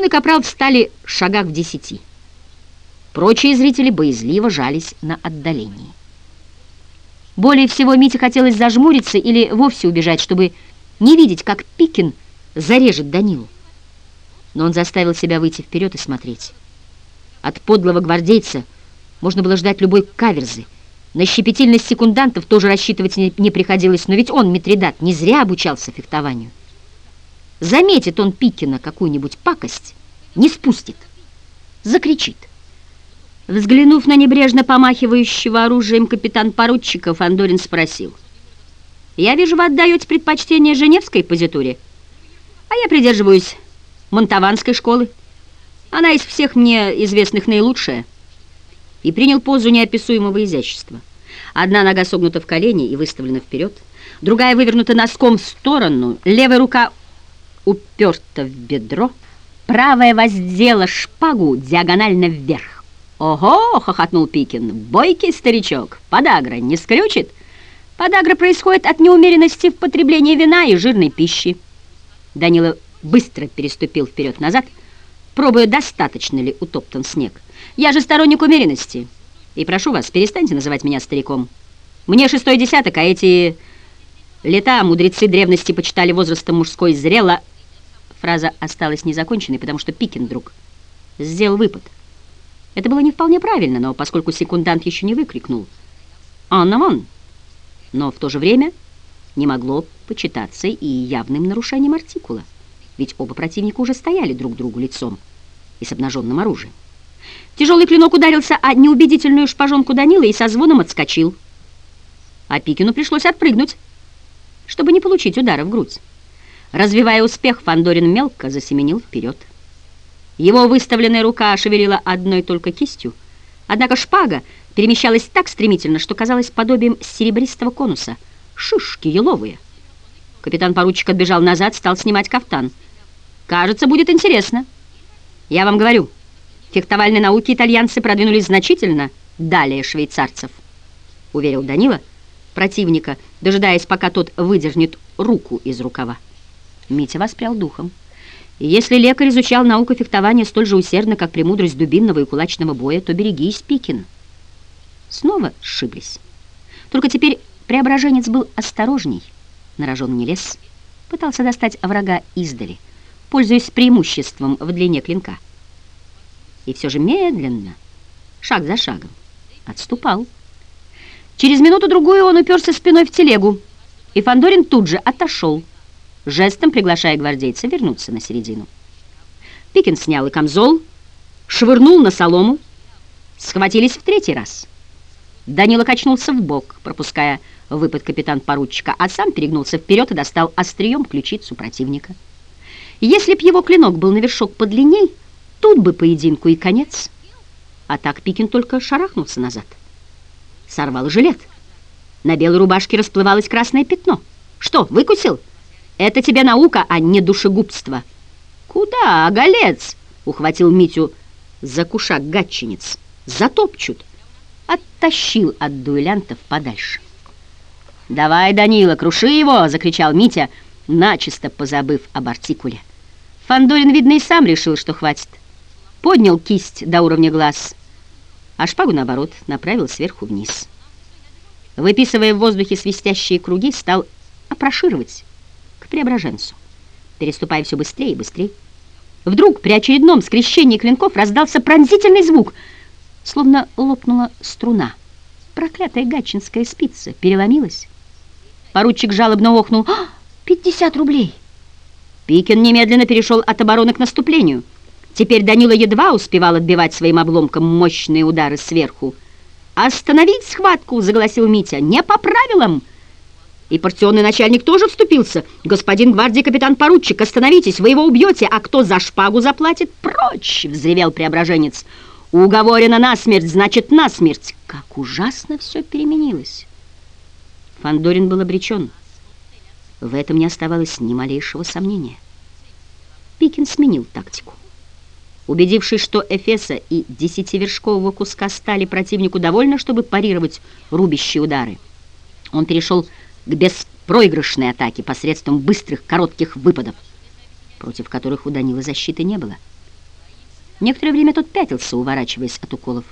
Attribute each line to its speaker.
Speaker 1: Он и Капрал встали в шагах в десяти. Прочие зрители боязливо жались на отдалении. Более всего Мите хотелось зажмуриться или вовсе убежать, чтобы не видеть, как Пикин зарежет Данилу. Но он заставил себя выйти вперед и смотреть. От подлого гвардейца можно было ждать любой каверзы. На щепетильность секундантов тоже рассчитывать не, не приходилось, но ведь он, Митридат, не зря обучался фехтованию. Заметит он Пикина какую-нибудь пакость, не спустит, закричит. Взглянув на небрежно помахивающего оружием капитан-поручика, Фандорин спросил. «Я вижу, вы отдаете предпочтение Женевской позитуре, а я придерживаюсь Монтаванской школы. Она из всех мне известных наилучшая». И принял позу неописуемого изящества. Одна нога согнута в колени и выставлена вперед, другая вывернута носком в сторону, левая рука уперта в бедро, правая воздела шпагу диагонально вверх. «Ого!» — хохотнул Пикин. «Бойкий старичок! Подагра не скрючит?» «Подагра происходит от неумеренности в потреблении вина и жирной пищи». Данила быстро переступил вперед-назад, пробуя, достаточно ли утоптан снег. «Я же сторонник умеренности. И прошу вас, перестаньте называть меня стариком. Мне шестой десяток, а эти лета мудрецы древности почитали возрастом мужской зрело...» Фраза осталась незаконченной, потому что Пикин вдруг сделал выпад. Это было не вполне правильно, но поскольку секундант еще не выкрикнул «Анна вон!», но в то же время не могло почитаться и явным нарушением артикула, ведь оба противника уже стояли друг другу лицом и с обнаженным оружием. Тяжелый клинок ударился о неубедительную шпажонку Данила и со звоном отскочил. А Пикину пришлось отпрыгнуть, чтобы не получить удара в грудь. Развивая успех, Фандорин мелко засеменил вперед. Его выставленная рука шевелила одной только кистью, однако шпага перемещалась так стремительно, что казалось подобием серебристого конуса. Шишки еловые. Капитан-поручик отбежал назад, стал снимать кафтан. «Кажется, будет интересно. Я вам говорю, фехтовальные науки итальянцы продвинулись значительно далее швейцарцев», — уверил Данила противника, дожидаясь, пока тот выдернет руку из рукава. Митя воспрял духом. Если лекарь изучал науку фехтования столь же усердно, как премудрость дубинного и кулачного боя, то берегись, Пикин. Снова сшиблись. Только теперь преображенец был осторожней. На рожон не лез. Пытался достать врага издали, пользуясь преимуществом в длине клинка. И все же медленно, шаг за шагом, отступал. Через минуту-другую он уперся спиной в телегу, и Фандорин тут же отошел, жестом приглашая гвардейца вернуться на середину. Пикин снял и камзол, швырнул на солому, схватились в третий раз. Данила качнулся в бок, пропуская выпад капитан-поручика, а сам перегнулся вперед и достал острием ключицу противника. Если б его клинок был на вершок подлинней, тут бы поединку и конец. А так Пикин только шарахнулся назад. Сорвал жилет. На белой рубашке расплывалось красное пятно. «Что, выкусил?» Это тебе наука, а не душегубство. Куда, оголец? Ухватил Митю за кушак гатчинец. Затопчут. Оттащил от дуэлянтов подальше. «Давай, Данила, круши его!» — закричал Митя, начисто позабыв об артикуле. Фандорин, видно, и сам решил, что хватит. Поднял кисть до уровня глаз, а шпагу, наоборот, направил сверху вниз. Выписывая в воздухе свистящие круги, стал опрошировать Преображенцу, переступая все быстрее и быстрее. Вдруг при очередном скрещении клинков раздался пронзительный звук, словно лопнула струна. Проклятая гатчинская спица переломилась. Поручик жалобно охнул. «А, «Пятьдесят рублей!» Пикин немедленно перешел от обороны к наступлению. Теперь Данила едва успевал отбивать своим обломком мощные удары сверху. «Остановить схватку!» — загласил Митя. «Не по правилам!» И порционный начальник тоже вступился. «Господин гвардии капитан-поручик, остановитесь, вы его убьете, а кто за шпагу заплатит? Прочь!» — взревел преображенец. «Уговорено насмерть, значит насмерть!» Как ужасно все переменилось! Фандорин был обречен. В этом не оставалось ни малейшего сомнения. Пикин сменил тактику. Убедившись, что Эфеса и десятивершкового куска стали противнику довольно, чтобы парировать рубящие удары, он перешел к беспроигрышной атаке посредством быстрых коротких выпадов, против которых у Данила защиты не было. Некоторое время тот пятился, уворачиваясь от уколов.